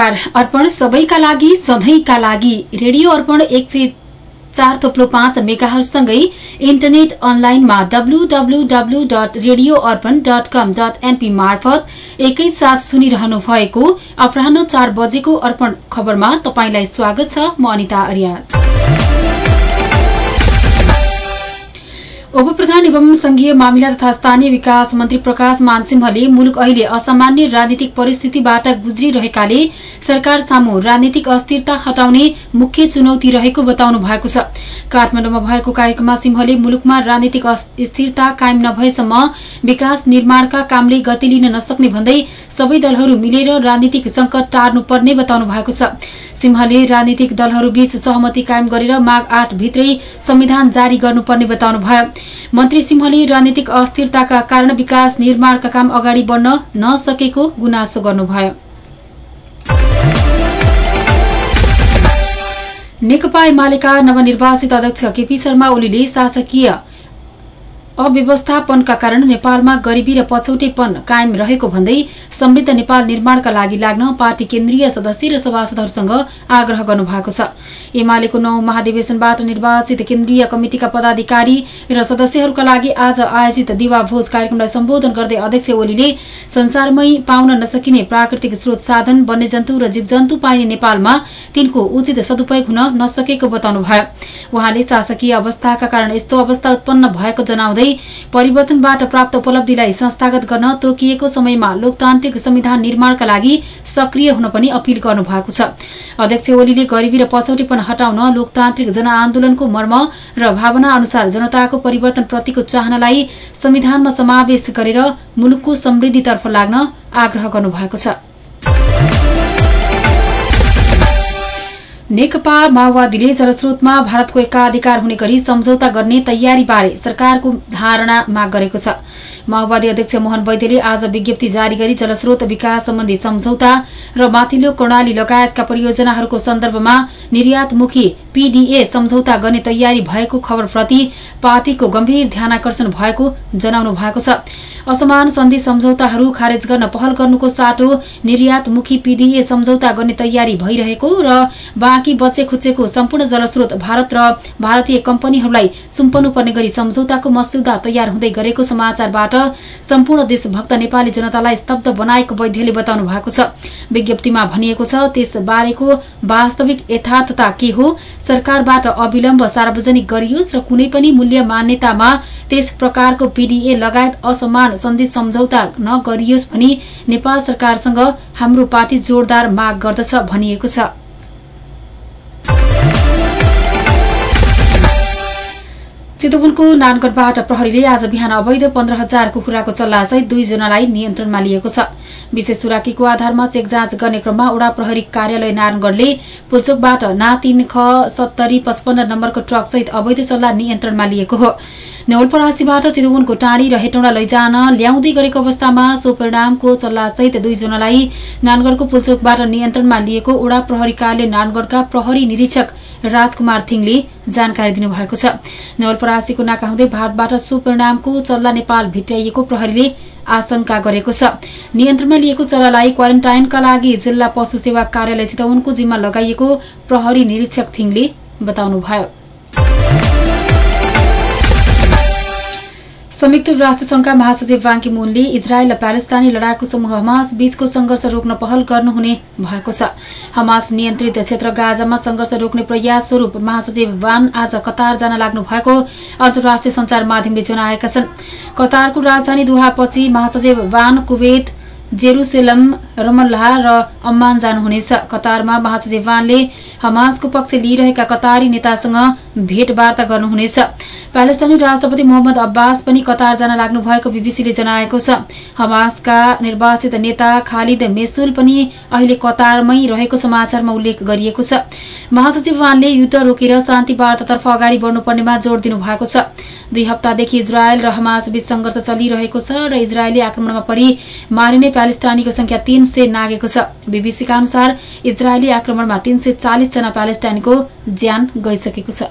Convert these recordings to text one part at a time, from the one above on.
नमस्कार। अर्पण सबैका लागि सधैँका लागि रेडियो अर्पण एक सय चार थोप्लो पाँच मेगाहरूसँगै इन्टरनेट अनलाइनमा W W W dot radio Arpan dot com dot NP मार्फत एकैसाथ सुनिरहनु भएको अपराह चार बजेको अर्पण खबरमा तपाईंलाई स्वागत छ म अनिता अर्याल उप प्रधान एवं संघीय मामिला तथा स्थानीय विकास मन्त्री प्रकाश मानसिंहले मुलुक अहिले असामान्य राजनीतिक परिस्थितिबाट गुज्रिरहेकाले सरकार सामु राजनीतिक अस्थिरता हटाउने मुख्य चुनौती रहेको बताउनु भएको छ। काठमाडौँमा भएको कार्यक्रममा सिंहले मुलुकमा राजनीतिक स्थिरता कायम नभएसम्म विकास निर्माणका कामले गति लिन नसक्ने भन्दै सबै दलहरू मिलेर राजनीतिक संकट टार्नुपर्ने बताउनु भएको छ। सिंहले राजनीतिक दलहरूबीच सहमति कायम गरेर माघ आठ भित्रै संविधान जारी गर्नुपर्ने बताउनु भयो मन्त्री सिंहले राजनीतिक अस्थिरताका कारण विकास निर्माणका काम अगाडि बढ़न नसकेको गुनासो गर्नुभयो। नेकपा एमालेका नवनिर्वाचित अध्यक्ष केपी शर्मा ओलीले शासकीय अव्यवस्थापनका कारण नेपालमा गरिबी र पछौटेपन कायम रहेको भन्दै समृद्ध नेपाल निर्माणका लागि लाग्न पार्टी केन्द्रीय सदस्य र सभासदहरूसँग आग्रह गर्नुभएको छ। एमालेको नौ महाधिवेशनबाट निर्वाचित केन्द्रीय कमिटिका पदाधिकारी र सदस्यहरूका लागि आज आयोजित दिवा भोज कार्यक्रमलाई सम्बोधन गर्दै अध्यक्ष ओलीले संसारमै पाउन नसकिने प्राकृतिक स्रोत साधन वन्यजन्तु र जीवजन्तु पाइने नेपालमा तिनको उचित सदुपयोग हुन नसकेको बताउनुभयो। उहाँले शासकीय अवस्थाका कारण यस्तो अवस्था उत्पन्न भएको जनाउँदै परिवर्तनबाट प्राप्त उपलब्धिलाई संस्थागत गर्न तोकिएको समयमा लोकतान्त्रिक संविधान निर्माणका लागि सक्रिय हुन पनि अपील गर्नु भएको छ। अध्यक्ष ओलीले गरिबी र पछौटेपन हटाउन लोकतान्त्रिक जनआन्दोलनको मर्म र भावना अनुसार जनताको परिवर्तनप्रतिको चाहनालाई संविधानमा समावेश गरेर मुलुकको समृद्धितर्फ लाग्न आग्रह गर्नुभएको छ। नेकपा माओवादीले जलस्रोतमा भारतको एकाधिकार हुने गरी सम्झौता गर्ने तयारीबारे सरकारको धारणा माग गरेको छ। माओवादी अध्यक्ष मोहन वैद्यले आज विज्ञप्ति जारी गरी जलस्रोत विकास सम्बन्धी सम्झौता र माथिल्लो कर्णाली लगायतका परियोजनाहरूको सन्दर्भमा निर्यातमुखी पीडीए सम्झौता गर्ने तयारी भएको खबरप्रति पार्टीको गम्भीर ध्यानकर्षण भएको जनाउनु भएको छ। असमान सन्धि सम्झौताहरू खारेज गर्न पहल गर्नुको साटो निर्यातमुखी पीडीए सम्झौता गर्ने तयारी भइरहेको र बाँकी बचे खुचेको सम्पूर्ण जलस्रोत भारत र भारतीय कम्पनीहरूलाई सुम्पनुपर्ने गरी सम्झौताको मस्यौदा तयार हुँदै गरेको समाचारबाट सम्पूर्ण देशभक्त नेपाली जनतालाई स्तब्ध बनाएको वैद्यले बताउनु भएको छ। विज्ञप्तिमा भनिएको छ त्यसबारेको वास्तविक यथार्थता के हो? सरकारबाट अविलम्ब सार्वजनिक गरियोस् र कुनै पनि मूल्य मान्यतामा त्यस प्रकारको पीडीए लगायत असमान सन्धि सम्झौता नगरियोस् भनी नेपाल सरकारसँग हाम्रो पार्टी जोरदार माग गर्दछ भनिएको छ। चितवनको नानगढबाट प्रहरीले आज बिहान अवैध पन्ध्र हजार कुखुराको चल्लासहित दुईजनालाई नियन्त्रणमा लिएको छ। विशेष सुराकीको आधारमा चेक जाँच गर्ने क्रममा उडा प्रहरी कार्यालय नारायणगढ़ले पुल्चोकबाट ना तीन ख सत्तरी पचपन्न नम्बरको ट्रकसहित अवैध चल्ला नियन्त्रणमा लिएको हो। नवलपरासीबाट चितवनको टाँडी र हेटौँडा लैजान ल्याउँदै गरेको अवस्थामा सो परिणामको चल्लासहित दुईजनालाई नानगढ़को पुल्चोकबाट नियन्त्रणमा लिएको उडा प्रहरी कार्यालय नारायणगढ़का प्रहरी निरीक्षक राजकुमार थिङले जानकारी दिनुभएको छ। नवलपरासीको नाका हुँदै भारतबाट सुपरिणामको चल्ला नेपाल भित्र्याइएको प्रहरीले आशंका गरेको छ। नियन्त्रणमा लिएको चल्लालाई क्वारेन्टाइनका लागि जिल्ला पशु सेवा कार्यालय चितवनको जिम्मा लगाइएको प्रहरी निरीक्षक थिङले बताउनुभयो। संयुक्त राष्ट्र संघका महासचिव बाङ्की मुनले इजरायल र प्यालेस्तानी लडाकु समूह हमास बीचको संघर्ष रोक्न पहल गर्नुहुने भएको छ। हमास नियन्त्रित क्षेत्र गाजामा संघर्ष रोक्ने प्रयास स्वरूप महासचिव वान आज कतार जान लाग्नु भएको अन्तर्राष्ट्रिय संचार माध्यमले जनाएका छन्। कतारको राजधानी दुहापछि महासचिव वान कुवेत जेरूसेलम रमल्लाह र अम्मान जानुहुनेछ। कतारमा महासचिव वानले हमासको पक्ष लिइरहेका कतारी नेतासँग भेटवार्ता गर्नुहुनेछ। प्यालेस्तानी राष्ट्रपति मोहम्मद अब्बास पनि कतार जान लाग्नु भएको बीबीसीले जनाएको छ। हमासका निर्वाचित नेता खालिद मेसुल पनि अहिले कतारमै रहेको समाचारमा उल्लेख गरिएको छ। महासचिव वानले युद्ध रोकेर शान्ति वार्तातर्फ अगाडि बढ्नुपर्नेमा जोड़ दिनु भएको छ। दुई हप्तादेखि इजरायल र हमास बीच संघर्ष चलिरहेको छ र इजरायली आक्रमणमा परि मारिने प्यालेस्टाइनीको संख्या तीन सय नागेको छ। बीबीसीका अनुसार इजरायली आक्रमणमा तीन सय चालिस जना प्यालेस्टाइनको ज्यान गइसकेको छ।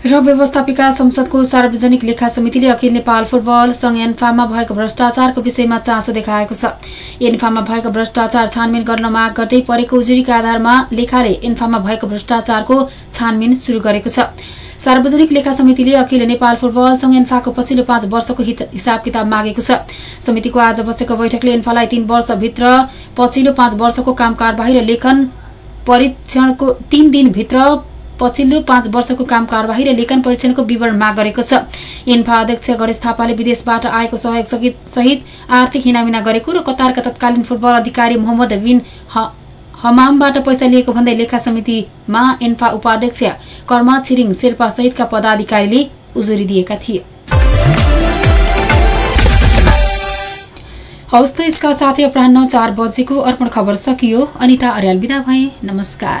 र व्यवस्थापिका संसदको सार्वजनिक लेखा समितिले अखिल नेपाल फुटबल संघ एन्फामा भएको भ्रष्टाचारको विषयमा चासो देखाएको छ। एन्फामा भएको भ्रष्टाचार छानबिन गर्न माग गर्दै परेको उजुरीका आधारमा लेखाले एन्फामा भएको भ्रष्टाचारको छानबिन शुरू गरेको छ। सार्वजनिक लेखा समितिले अखिल नेपाल फुटबल संघ एन्फाको पछिल्लो पाँच वर्षको हिसाब किताब मागेको छ। समितिको आज बसेको बैठकले एन्फालाई तीन वर्षभित्र पछिल्लो पाँच वर्षको काम कारवाही र लेखन परीक्षणको तीन दिनभित्र पछिल्लो पाँच वर्षको काम कारवाही र लेखन परीक्षणको विवरण माग गरेको छ। इन्फा अध्यक्ष गणेश थापाले विदेशबाट आएको सहयोग सहित आर्थिक हिनामिना गरेको र कतारका तत्कालीन फुटबल अधिकारी मोहम्मद बिन हमामबाट पैसा लिएको भन्दै लेखा समितिमा इन्फा उपाध्यक्ष कर्मा छिरिङ शेर्पा सहितका पदाधिकारीले उजुरी दिएका थिए। हौस् त यसका साथै अपराह चार बजेको अर्पण खबर सकियो। अनिता अर्याल विदा भए। नमस्कार।